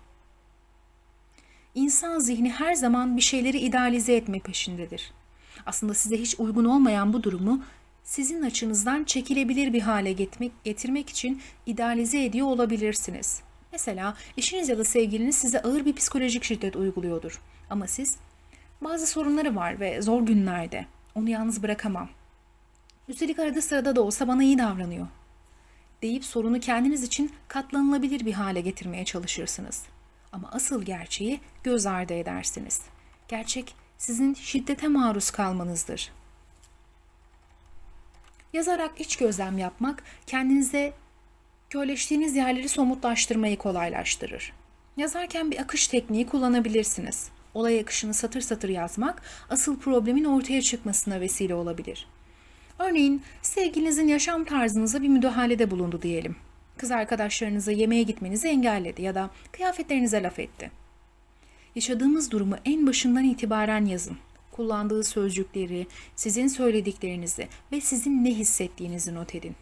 İnsan zihni her zaman bir şeyleri idealize etme peşindedir. Aslında size hiç uygun olmayan bu durumu sizin açınızdan çekilebilir bir hale getirmek, getirmek için idealize ediyor olabilirsiniz. Mesela eşiniz ya da sevgiliniz size ağır bir psikolojik şiddet uyguluyordur. Ama siz bazı sorunları var ve zor günlerde onu yalnız bırakamam. Üstelik arada sırada da olsa bana iyi davranıyor. Deyip sorunu kendiniz için katlanılabilir bir hale getirmeye çalışırsınız. Ama asıl gerçeği göz ardı edersiniz. Gerçek sizin şiddete maruz kalmanızdır. Yazarak iç gözlem yapmak kendinize kölleştiğiniz yerleri somutlaştırmayı kolaylaştırır. Yazarken bir akış tekniği kullanabilirsiniz. Olay akışını satır satır yazmak asıl problemin ortaya çıkmasına vesile olabilir. Örneğin sevgilinizin yaşam tarzınıza bir müdahalede bulundu diyelim. Kız arkadaşlarınıza yemeğe gitmenizi engelledi ya da kıyafetlerinize laf etti. Yaşadığımız durumu en başından itibaren yazın. Kullandığı sözcükleri, sizin söylediklerinizi ve sizin ne hissettiğinizi not edin.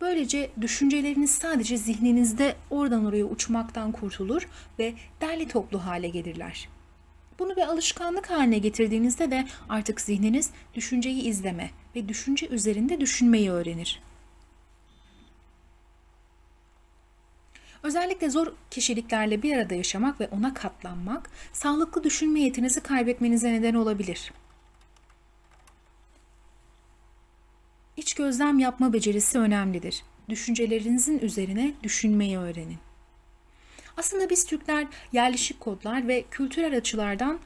Böylece düşünceleriniz sadece zihninizde oradan oraya uçmaktan kurtulur ve derli toplu hale gelirler. Bunu bir alışkanlık haline getirdiğinizde de artık zihniniz düşünceyi izleme ve düşünce üzerinde düşünmeyi öğrenir. Özellikle zor kişiliklerle bir arada yaşamak ve ona katlanmak, sağlıklı düşünme yetinizi kaybetmenize neden olabilir. İç gözlem yapma becerisi önemlidir. Düşüncelerinizin üzerine düşünmeyi öğrenin. Aslında biz Türkler yerleşik kodlar ve kültürel açılardan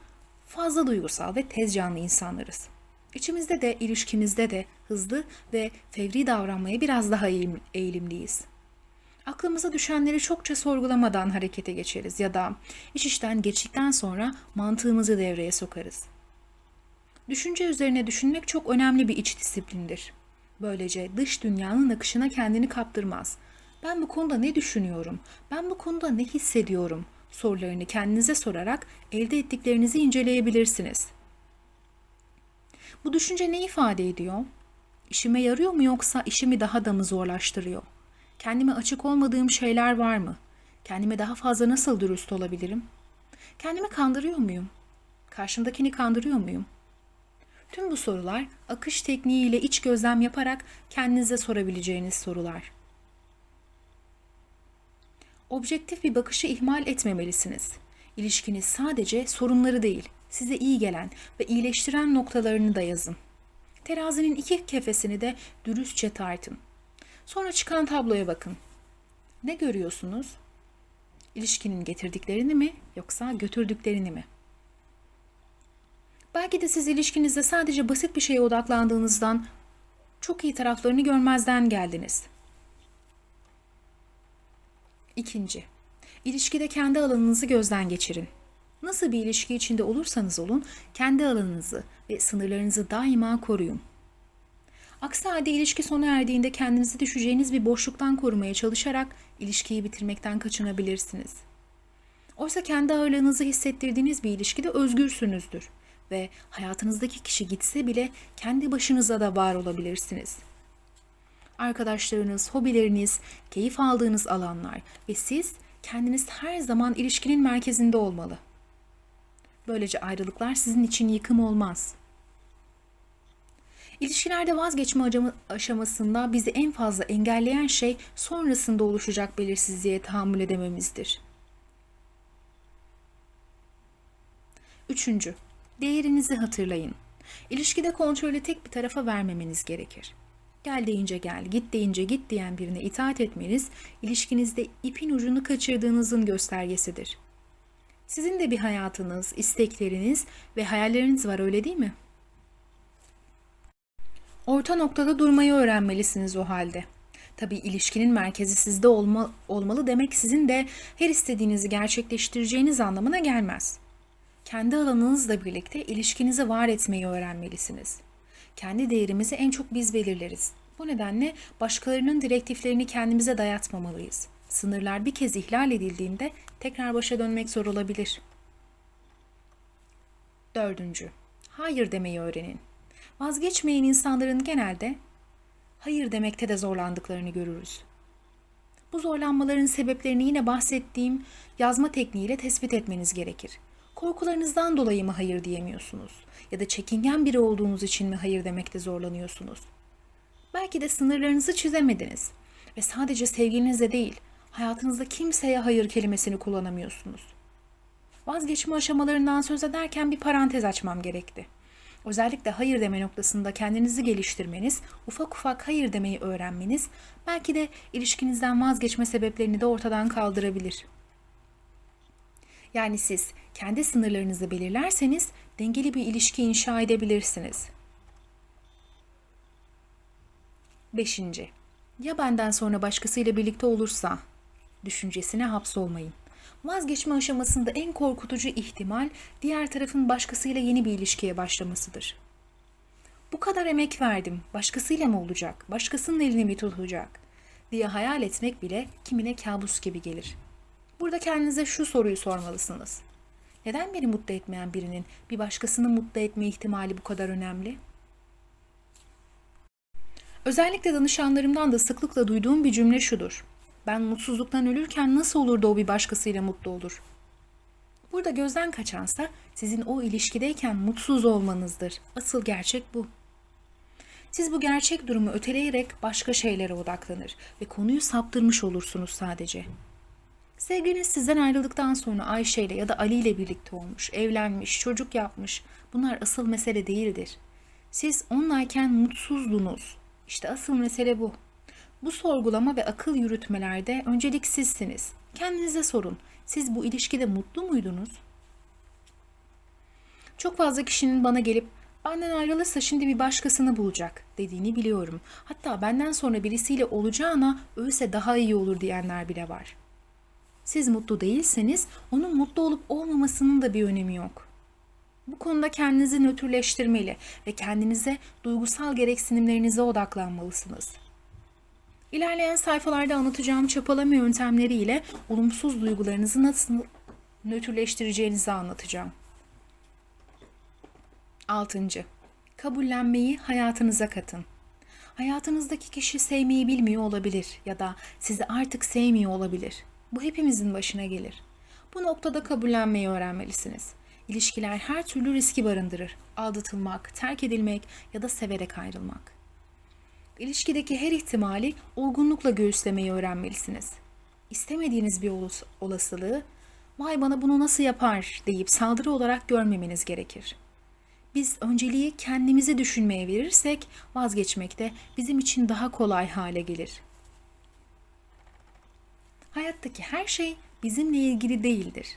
fazla duygusal ve tez canlı insanlarız. İçimizde de ilişkimizde de hızlı ve fevri davranmaya biraz daha eğilimliyiz. Aklımıza düşenleri çokça sorgulamadan harekete geçeriz ya da iş işten geçtikten sonra mantığımızı devreye sokarız. Düşünce üzerine düşünmek çok önemli bir iç disiplindir. Böylece dış dünyanın akışına kendini kaptırmaz. Ben bu konuda ne düşünüyorum? Ben bu konuda ne hissediyorum? sorularını kendinize sorarak elde ettiklerinizi inceleyebilirsiniz. Bu düşünce ne ifade ediyor? İşime yarıyor mu yoksa işimi daha da mı zorlaştırıyor? Kendime açık olmadığım şeyler var mı? Kendime daha fazla nasıl dürüst olabilirim? Kendimi kandırıyor muyum? Karşımdakini kandırıyor muyum? Tüm bu sorular akış tekniğiyle iç gözlem yaparak kendinize sorabileceğiniz sorular. Objektif bir bakışı ihmal etmemelisiniz. İlişkiniz sadece sorunları değil, size iyi gelen ve iyileştiren noktalarını da yazın. Terazinin iki kefesini de dürüstçe tartın. Sonra çıkan tabloya bakın. Ne görüyorsunuz? İlişkinin getirdiklerini mi yoksa götürdüklerini mi? Belki de siz ilişkinizde sadece basit bir şeye odaklandığınızdan çok iyi taraflarını görmezden geldiniz. İkinci, ilişkide kendi alanınızı gözden geçirin. Nasıl bir ilişki içinde olursanız olun, kendi alanınızı ve sınırlarınızı daima koruyun. Aksi halde ilişki sona erdiğinde kendinizi düşeceğiniz bir boşluktan korumaya çalışarak ilişkiyi bitirmekten kaçınabilirsiniz. Oysa kendi ağırlığınızı hissettirdiğiniz bir ilişkide özgürsünüzdür ve hayatınızdaki kişi gitse bile kendi başınıza da var olabilirsiniz. Arkadaşlarınız, hobileriniz, keyif aldığınız alanlar ve siz kendiniz her zaman ilişkinin merkezinde olmalı. Böylece ayrılıklar sizin için yıkım olmaz.'' İlişkilerde vazgeçme aşamasında bizi en fazla engelleyen şey sonrasında oluşacak belirsizliğe tahammül edememizdir. Üçüncü, değerinizi hatırlayın. İlişkide kontrolü tek bir tarafa vermemeniz gerekir. Gel deyince gel, git deyince git diyen birine itaat etmeniz, ilişkinizde ipin ucunu kaçırdığınızın göstergesidir. Sizin de bir hayatınız, istekleriniz ve hayalleriniz var öyle değil mi? Orta noktada durmayı öğrenmelisiniz o halde. Tabii ilişkinin merkezi sizde olma, olmalı demek sizin de her istediğinizi gerçekleştireceğiniz anlamına gelmez. Kendi alanınızla birlikte ilişkinizi var etmeyi öğrenmelisiniz. Kendi değerimizi en çok biz belirleriz. Bu nedenle başkalarının direktiflerini kendimize dayatmamalıyız. Sınırlar bir kez ihlal edildiğinde tekrar başa dönmek zor olabilir. Dördüncü, hayır demeyi öğrenin. Vazgeçmeyen insanların genelde hayır demekte de zorlandıklarını görürüz. Bu zorlanmaların sebeplerini yine bahsettiğim yazma tekniğiyle tespit etmeniz gerekir. Korkularınızdan dolayı mı hayır diyemiyorsunuz? Ya da çekingen biri olduğunuz için mi hayır demekte zorlanıyorsunuz? Belki de sınırlarınızı çizemediniz ve sadece sevgilinizle değil, hayatınızda kimseye hayır kelimesini kullanamıyorsunuz. Vazgeçme aşamalarından söz ederken bir parantez açmam gerekti. Özellikle hayır deme noktasında kendinizi geliştirmeniz, ufak ufak hayır demeyi öğrenmeniz belki de ilişkinizden vazgeçme sebeplerini de ortadan kaldırabilir. Yani siz kendi sınırlarınızı belirlerseniz dengeli bir ilişki inşa edebilirsiniz. Beşinci, ya benden sonra başkasıyla birlikte olursa düşüncesine hapsolmayın. Vazgeçme aşamasında en korkutucu ihtimal diğer tarafın başkasıyla yeni bir ilişkiye başlamasıdır. Bu kadar emek verdim, başkasıyla mı olacak, başkasının elini mi tutacak diye hayal etmek bile kimine kabus gibi gelir. Burada kendinize şu soruyu sormalısınız. Neden beni mutlu etmeyen birinin bir başkasını mutlu etme ihtimali bu kadar önemli? Özellikle danışanlarımdan da sıklıkla duyduğum bir cümle şudur. Ben mutsuzluktan ölürken nasıl olur da o bir başkasıyla mutlu olur? Burada gözden kaçansa sizin o ilişkideyken mutsuz olmanızdır. Asıl gerçek bu. Siz bu gerçek durumu öteleyerek başka şeylere odaklanır ve konuyu saptırmış olursunuz sadece. Sevgiliniz sizden ayrıldıktan sonra Ayşe ile ya da Ali ile birlikte olmuş, evlenmiş, çocuk yapmış. Bunlar asıl mesele değildir. Siz onlayken mutsuzdunuz. İşte asıl mesele bu. Bu sorgulama ve akıl yürütmelerde öncelik sizsiniz. Kendinize sorun. Siz bu ilişkide mutlu muydunuz? Çok fazla kişinin bana gelip benden ayrılırsa şimdi bir başkasını bulacak dediğini biliyorum. Hatta benden sonra birisiyle olacağına ölse daha iyi olur diyenler bile var. Siz mutlu değilseniz onun mutlu olup olmamasının da bir önemi yok. Bu konuda kendinizi nötrleştirmeli ve kendinize duygusal gereksinimlerinize odaklanmalısınız. İlerleyen sayfalarda anlatacağım çapalama yöntemleriyle olumsuz duygularınızı nasıl nötrleştireceğinizi anlatacağım. 6. Kabullenmeyi hayatınıza katın. Hayatınızdaki kişi sevmeyi bilmiyor olabilir ya da sizi artık sevmiyor olabilir. Bu hepimizin başına gelir. Bu noktada kabullenmeyi öğrenmelisiniz. İlişkiler her türlü riski barındırır. Aldatılmak, terk edilmek ya da severek ayrılmak. İlişkideki her ihtimali olgunlukla göğüslemeyi öğrenmelisiniz. İstemediğiniz bir olas- olasılığı, vay bana bunu nasıl yapar deyip saldırı olarak görmemeniz gerekir. Biz önceliği kendimizi düşünmeye verirsek vazgeçmek de bizim için daha kolay hale gelir. Hayattaki her şey bizimle ilgili değildir.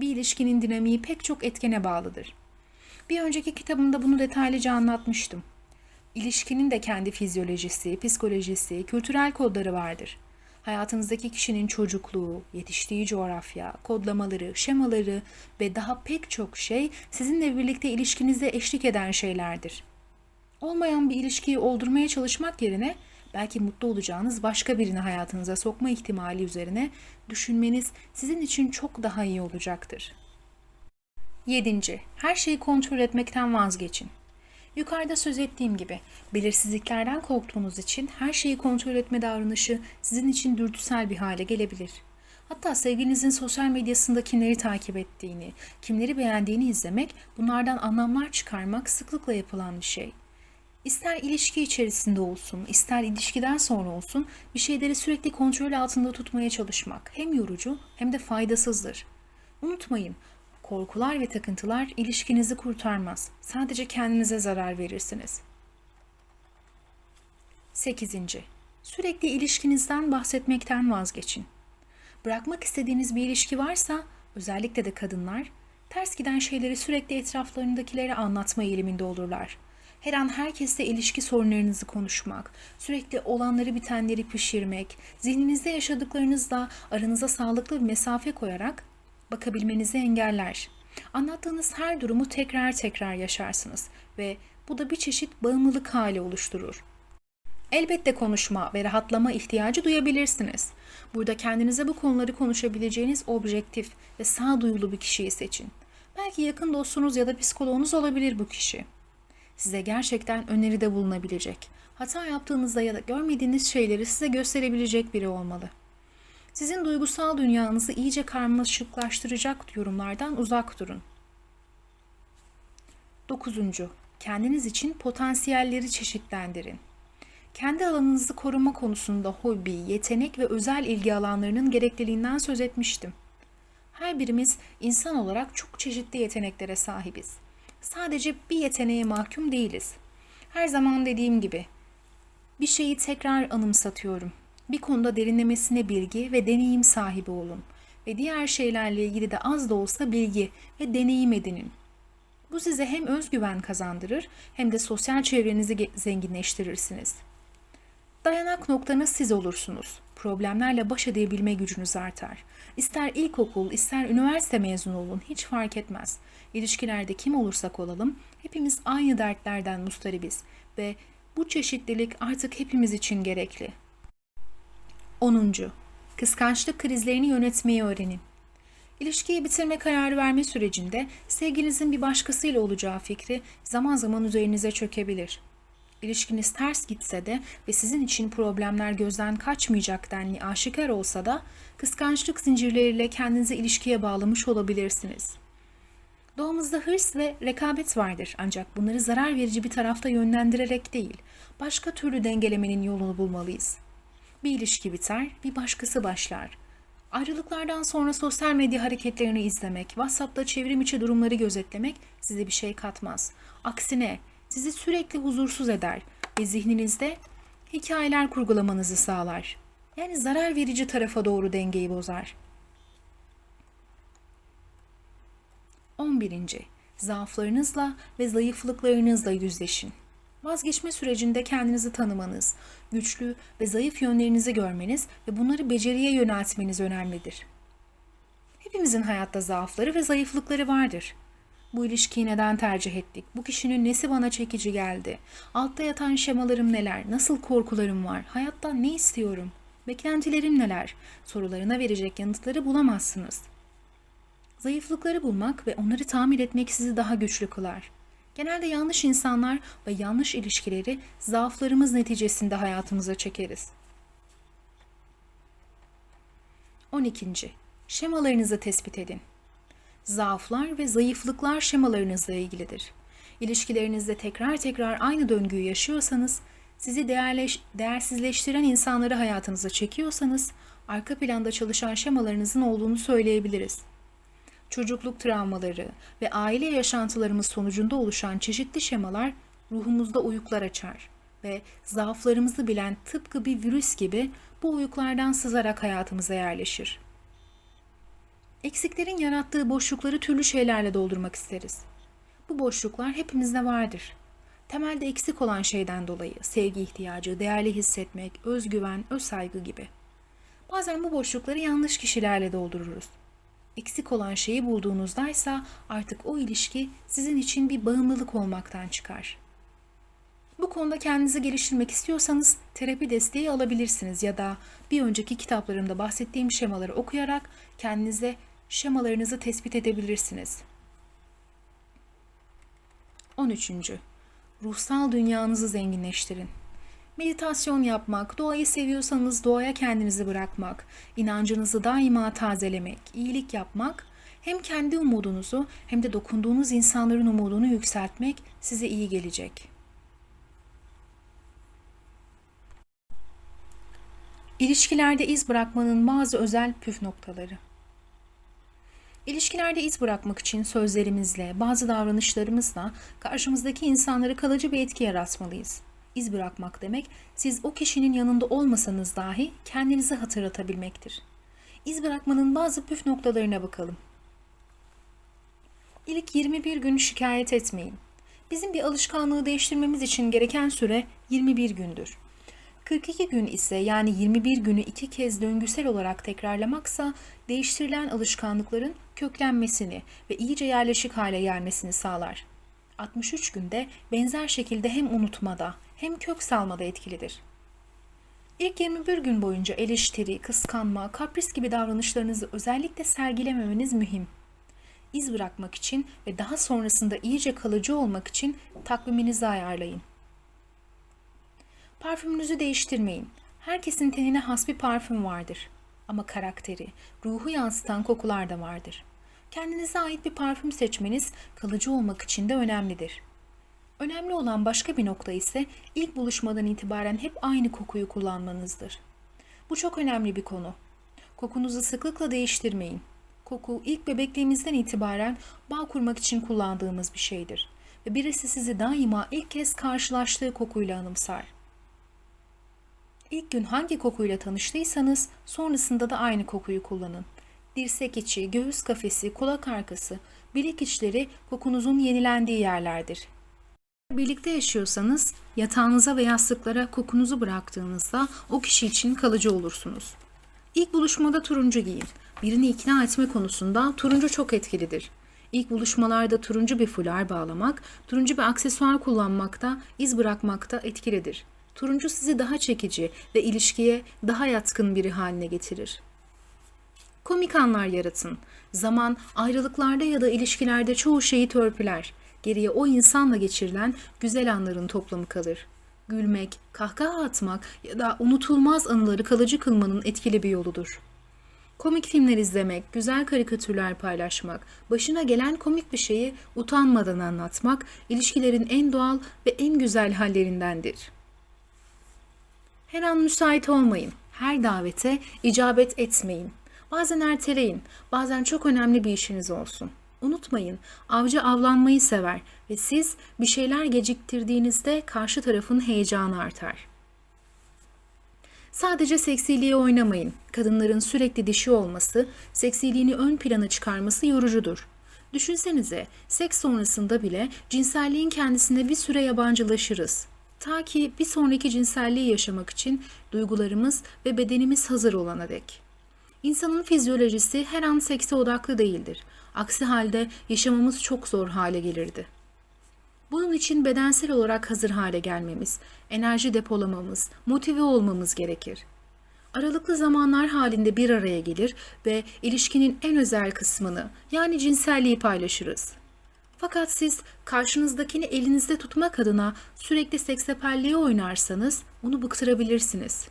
Bir ilişkinin dinamiği pek çok etkene bağlıdır. Bir önceki kitabımda bunu detaylıca anlatmıştım. İlişkinin de kendi fizyolojisi, psikolojisi, kültürel kodları vardır. Hayatınızdaki kişinin çocukluğu, yetiştiği coğrafya, kodlamaları, şemaları ve daha pek çok şey sizinle birlikte ilişkinize eşlik eden şeylerdir. Olmayan bir ilişkiyi oldurmaya çalışmak yerine belki mutlu olacağınız başka birini hayatınıza sokma ihtimali üzerine düşünmeniz sizin için çok daha iyi olacaktır. 7. Her şeyi kontrol etmekten vazgeçin. Yukarıda söz ettiğim gibi belirsizliklerden korktuğunuz için her şeyi kontrol etme davranışı sizin için dürtüsel bir hale gelebilir. Hatta sevgilinizin sosyal medyasında kimleri takip ettiğini, kimleri beğendiğini izlemek, bunlardan anlamlar çıkarmak sıklıkla yapılan bir şey. İster ilişki içerisinde olsun, ister ilişkiden sonra olsun bir şeyleri sürekli kontrol altında tutmaya çalışmak hem yorucu hem de faydasızdır. Unutmayın, korkular ve takıntılar ilişkinizi kurtarmaz. Sadece kendinize zarar verirsiniz. 8. Sürekli ilişkinizden bahsetmekten vazgeçin. Bırakmak istediğiniz bir ilişki varsa, özellikle de kadınlar, ters giden şeyleri sürekli etraflarındakilere anlatma eğiliminde olurlar. Her an herkesle ilişki sorunlarınızı konuşmak, sürekli olanları bitenleri pişirmek, zihninizde yaşadıklarınızla aranıza sağlıklı bir mesafe koyarak bakabilmenizi engeller. Anlattığınız her durumu tekrar tekrar yaşarsınız ve bu da bir çeşit bağımlılık hali oluşturur. Elbette konuşma ve rahatlama ihtiyacı duyabilirsiniz. Burada kendinize bu konuları konuşabileceğiniz objektif ve sağduyulu bir kişiyi seçin. Belki yakın dostunuz ya da psikoloğunuz olabilir bu kişi. Size gerçekten öneride bulunabilecek, hata yaptığınızda ya da görmediğiniz şeyleri size gösterebilecek biri olmalı. Sizin duygusal dünyanızı iyice karmaşıklaştıracak yorumlardan uzak durun. 9. Kendiniz için potansiyelleri çeşitlendirin. Kendi alanınızı koruma konusunda hobi, yetenek ve özel ilgi alanlarının gerekliliğinden söz etmiştim. Her birimiz insan olarak çok çeşitli yeteneklere sahibiz. Sadece bir yeteneğe mahkum değiliz. Her zaman dediğim gibi bir şeyi tekrar anımsatıyorum. Bir konuda derinlemesine bilgi ve deneyim sahibi olun ve diğer şeylerle ilgili de az da olsa bilgi ve deneyim edinin. Bu size hem özgüven kazandırır hem de sosyal çevrenizi zenginleştirirsiniz. Dayanak noktanız siz olursunuz. Problemlerle baş edebilme gücünüz artar. İster ilkokul, ister üniversite mezunu olun hiç fark etmez. İlişkilerde kim olursak olalım hepimiz aynı dertlerden mustaribiz ve bu çeşitlilik artık hepimiz için gerekli. 10. Kıskançlık krizlerini yönetmeyi öğrenin. İlişkiyi bitirme kararı verme sürecinde sevgilinizin bir başkasıyla olacağı fikri zaman zaman üzerinize çökebilir. İlişkiniz ters gitse de ve sizin için problemler gözden kaçmayacak denli aşikar olsa da kıskançlık zincirleriyle kendinizi ilişkiye bağlamış olabilirsiniz. Doğamızda hırs ve rekabet vardır ancak bunları zarar verici bir tarafta yönlendirerek değil, başka türlü dengelemenin yolunu bulmalıyız. Bir ilişki biter, bir başkası başlar. Ayrılıklardan sonra sosyal medya hareketlerini izlemek, WhatsApp'ta çevrim içi durumları gözetlemek size bir şey katmaz. Aksine sizi sürekli huzursuz eder ve zihninizde hikayeler kurgulamanızı sağlar. Yani zarar verici tarafa doğru dengeyi bozar. 11. Zaaflarınızla ve zayıflıklarınızla yüzleşin. Vazgeçme sürecinde kendinizi tanımanız, güçlü ve zayıf yönlerinizi görmeniz ve bunları beceriye yöneltmeniz önemlidir. Hepimizin hayatta zaafları ve zayıflıkları vardır. Bu ilişkiyi neden tercih ettik? Bu kişinin nesi bana çekici geldi? Altta yatan şemalarım neler? Nasıl korkularım var? Hayattan ne istiyorum? Beklentilerim neler? Sorularına verecek yanıtları bulamazsınız. Zayıflıkları bulmak ve onları tamir etmek sizi daha güçlü kılar. Genelde yanlış insanlar ve yanlış ilişkileri zaaflarımız neticesinde hayatımıza çekeriz. 12. Şemalarınızı tespit edin zaaflar ve zayıflıklar şemalarınızla ilgilidir. İlişkilerinizde tekrar tekrar aynı döngüyü yaşıyorsanız, sizi değerleş, değersizleştiren insanları hayatınıza çekiyorsanız, arka planda çalışan şemalarınızın olduğunu söyleyebiliriz. Çocukluk travmaları ve aile yaşantılarımız sonucunda oluşan çeşitli şemalar ruhumuzda uyuklar açar ve zaaflarımızı bilen tıpkı bir virüs gibi bu uyuklardan sızarak hayatımıza yerleşir. Eksiklerin yarattığı boşlukları türlü şeylerle doldurmak isteriz. Bu boşluklar hepimizde vardır. Temelde eksik olan şeyden dolayı sevgi ihtiyacı, değerli hissetmek, özgüven, öz saygı gibi. Bazen bu boşlukları yanlış kişilerle doldururuz. Eksik olan şeyi bulduğunuzdaysa artık o ilişki sizin için bir bağımlılık olmaktan çıkar. Bu konuda kendinizi geliştirmek istiyorsanız terapi desteği alabilirsiniz ya da bir önceki kitaplarımda bahsettiğim şemaları okuyarak kendinize şemalarınızı tespit edebilirsiniz. 13. Ruhsal dünyanızı zenginleştirin meditasyon yapmak, doğayı seviyorsanız doğaya kendinizi bırakmak, inancınızı daima tazelemek, iyilik yapmak hem kendi umudunuzu hem de dokunduğunuz insanların umudunu yükseltmek size iyi gelecek. İlişkilerde iz bırakmanın bazı özel püf noktaları. İlişkilerde iz bırakmak için sözlerimizle, bazı davranışlarımızla karşımızdaki insanlara kalıcı bir etki yaratmalıyız. İz bırakmak demek, siz o kişinin yanında olmasanız dahi kendinizi hatırlatabilmektir. İz bırakmanın bazı püf noktalarına bakalım. İlk 21 gün şikayet etmeyin. Bizim bir alışkanlığı değiştirmemiz için gereken süre 21 gündür. 42 gün ise yani 21 günü iki kez döngüsel olarak tekrarlamaksa değiştirilen alışkanlıkların köklenmesini ve iyice yerleşik hale gelmesini sağlar. 63 günde benzer şekilde hem unutmada hem kök salmada etkilidir. İlk 21 gün boyunca eleştiri, kıskanma, kapris gibi davranışlarınızı özellikle sergilememeniz mühim. İz bırakmak için ve daha sonrasında iyice kalıcı olmak için takviminizi ayarlayın. Parfümünüzü değiştirmeyin. Herkesin tenine has bir parfüm vardır. Ama karakteri, ruhu yansıtan kokular da vardır. Kendinize ait bir parfüm seçmeniz kalıcı olmak için de önemlidir. Önemli olan başka bir nokta ise ilk buluşmadan itibaren hep aynı kokuyu kullanmanızdır. Bu çok önemli bir konu. Kokunuzu sıklıkla değiştirmeyin. Koku ilk bebekliğimizden itibaren bağ kurmak için kullandığımız bir şeydir ve birisi sizi daima ilk kez karşılaştığı kokuyla anımsar. İlk gün hangi kokuyla tanıştıysanız sonrasında da aynı kokuyu kullanın. Dirsek içi, göğüs kafesi, kulak arkası, bilek içleri kokunuzun yenilendiği yerlerdir. Birlikte yaşıyorsanız yatağınıza ve yastıklara kokunuzu bıraktığınızda o kişi için kalıcı olursunuz. İlk buluşmada turuncu giyin. Birini ikna etme konusunda turuncu çok etkilidir. İlk buluşmalarda turuncu bir fular bağlamak, turuncu bir aksesuar kullanmakta, iz bırakmakta etkilidir. Turuncu sizi daha çekici ve ilişkiye daha yatkın biri haline getirir. Komik anlar yaratın. Zaman ayrılıklarda ya da ilişkilerde çoğu şeyi törpüler. Geriye o insanla geçirilen güzel anların toplamı kalır. Gülmek, kahkaha atmak ya da unutulmaz anıları kalıcı kılmanın etkili bir yoludur. Komik filmler izlemek, güzel karikatürler paylaşmak, başına gelen komik bir şeyi utanmadan anlatmak ilişkilerin en doğal ve en güzel hallerindendir. Her an müsait olmayın. Her davete icabet etmeyin. Bazen erteleyin. Bazen çok önemli bir işiniz olsun. Unutmayın, avcı avlanmayı sever ve siz bir şeyler geciktirdiğinizde karşı tarafın heyecanı artar. Sadece seksiliğe oynamayın. Kadınların sürekli dişi olması, seksiliğini ön plana çıkarması yorucudur. Düşünsenize, seks sonrasında bile cinselliğin kendisine bir süre yabancılaşırız. Ta ki bir sonraki cinselliği yaşamak için duygularımız ve bedenimiz hazır olana dek. İnsanın fizyolojisi her an sekse odaklı değildir. Aksi halde yaşamamız çok zor hale gelirdi. Bunun için bedensel olarak hazır hale gelmemiz, enerji depolamamız, motive olmamız gerekir. Aralıklı zamanlar halinde bir araya gelir ve ilişkinin en özel kısmını yani cinselliği paylaşırız. Fakat siz karşınızdakini elinizde tutmak adına sürekli seksapelliğe oynarsanız onu bıktırabilirsiniz.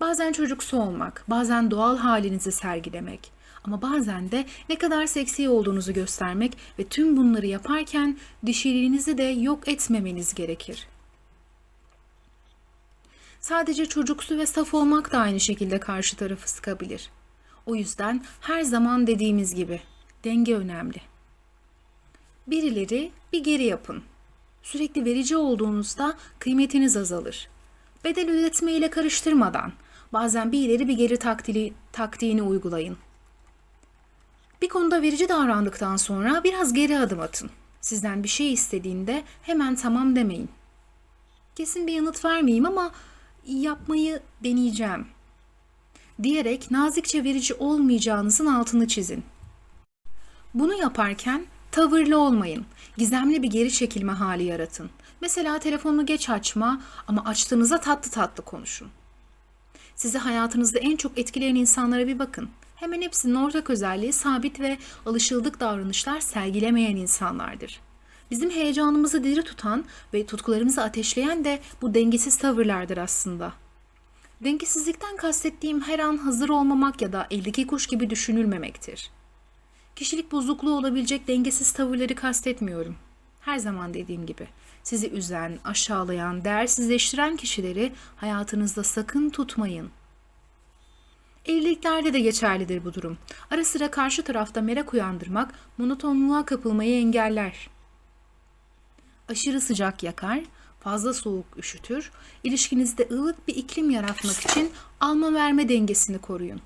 Bazen çocuksu olmak, bazen doğal halinizi sergilemek ama bazen de ne kadar seksi olduğunuzu göstermek ve tüm bunları yaparken dişiliğinizi de yok etmemeniz gerekir. Sadece çocuksu ve saf olmak da aynı şekilde karşı tarafı sıkabilir. O yüzden her zaman dediğimiz gibi denge önemli. Birileri bir geri yapın. Sürekli verici olduğunuzda kıymetiniz azalır. Bedel üretme ile karıştırmadan bazen bir ileri bir geri taktiği, taktiğini uygulayın. Bir konuda verici davrandıktan sonra biraz geri adım atın. Sizden bir şey istediğinde hemen tamam demeyin. Kesin bir yanıt vermeyeyim ama yapmayı deneyeceğim diyerek nazikçe verici olmayacağınızın altını çizin. Bunu yaparken tavırlı olmayın. Gizemli bir geri çekilme hali yaratın. Mesela telefonunu geç açma ama açtığınızda tatlı tatlı konuşun. Sizi hayatınızda en çok etkileyen insanlara bir bakın. Hemen hepsinin ortak özelliği sabit ve alışıldık davranışlar sergilemeyen insanlardır. Bizim heyecanımızı diri tutan ve tutkularımızı ateşleyen de bu dengesiz tavırlardır aslında. Dengesizlikten kastettiğim her an hazır olmamak ya da eldeki kuş gibi düşünülmemektir. Kişilik bozukluğu olabilecek dengesiz tavırları kastetmiyorum. Her zaman dediğim gibi sizi üzen, aşağılayan, değersizleştiren kişileri hayatınızda sakın tutmayın. Evliliklerde de geçerlidir bu durum. Ara sıra karşı tarafta merak uyandırmak monotonluğa kapılmayı engeller. Aşırı sıcak yakar, fazla soğuk üşütür. İlişkinizde ılık bir iklim yaratmak için alma verme dengesini koruyun.